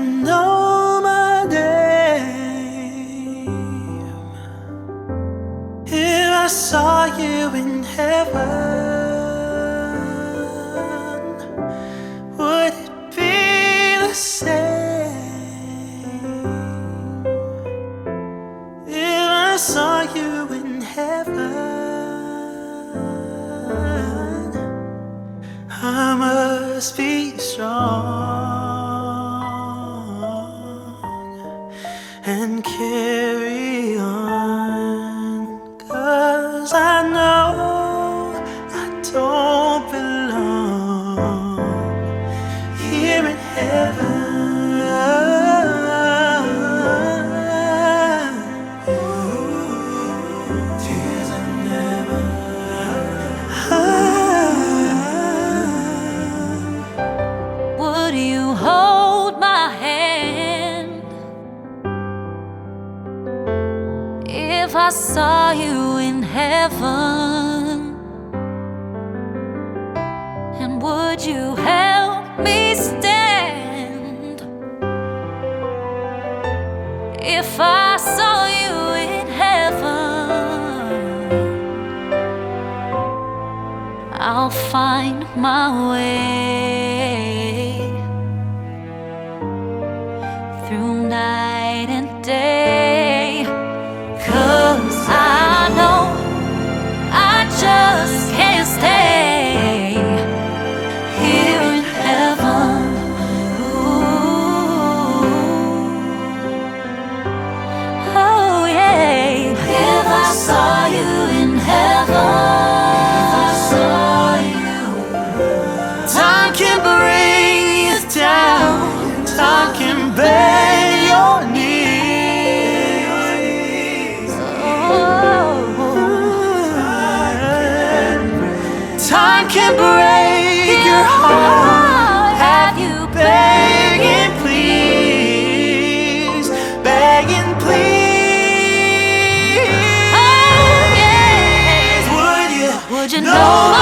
know my name. If I saw you in heaven, would it be the same? If I saw you in heaven, I must be strong and carry on. Cause I know I don't if I saw you in heaven? And would you help me stand if I saw you in heaven? I'll find my way through night just can't Time can break your heart. Have you Begging, please. Begging, please. Oh, yeah. Would you? Would you know know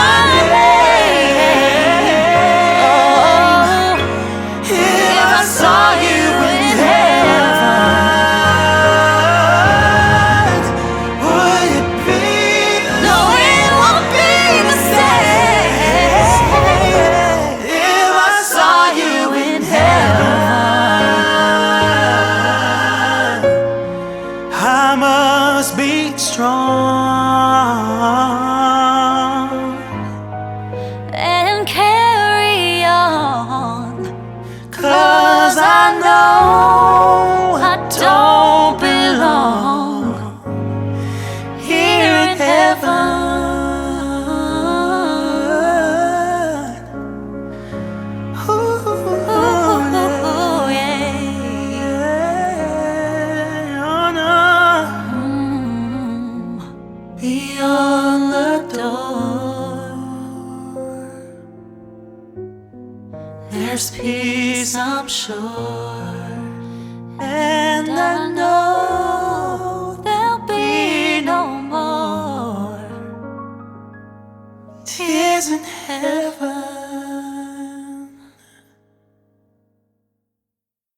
there's peace, I'm sure, and I know There'll be no more. tears in heaven.